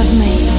love me.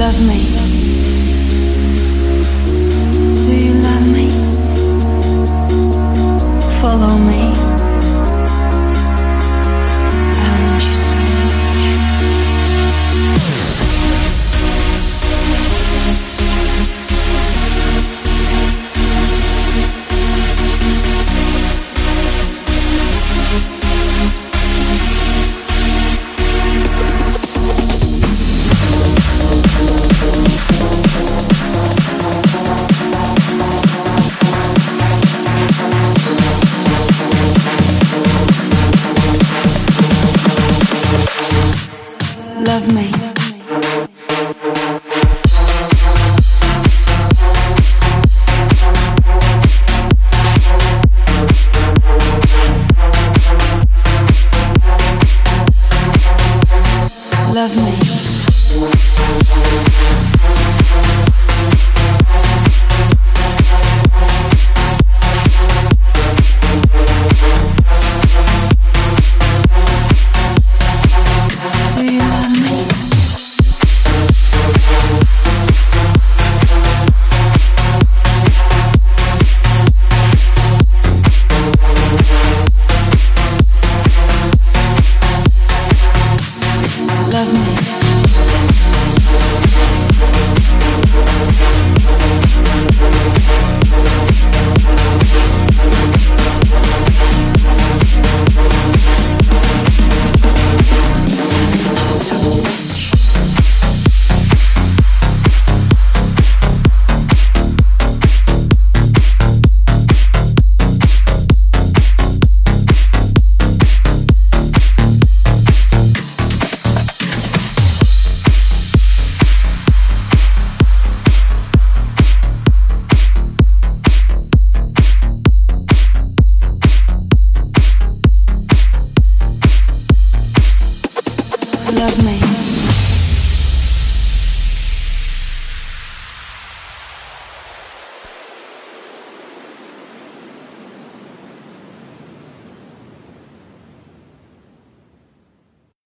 love me. love me. love me.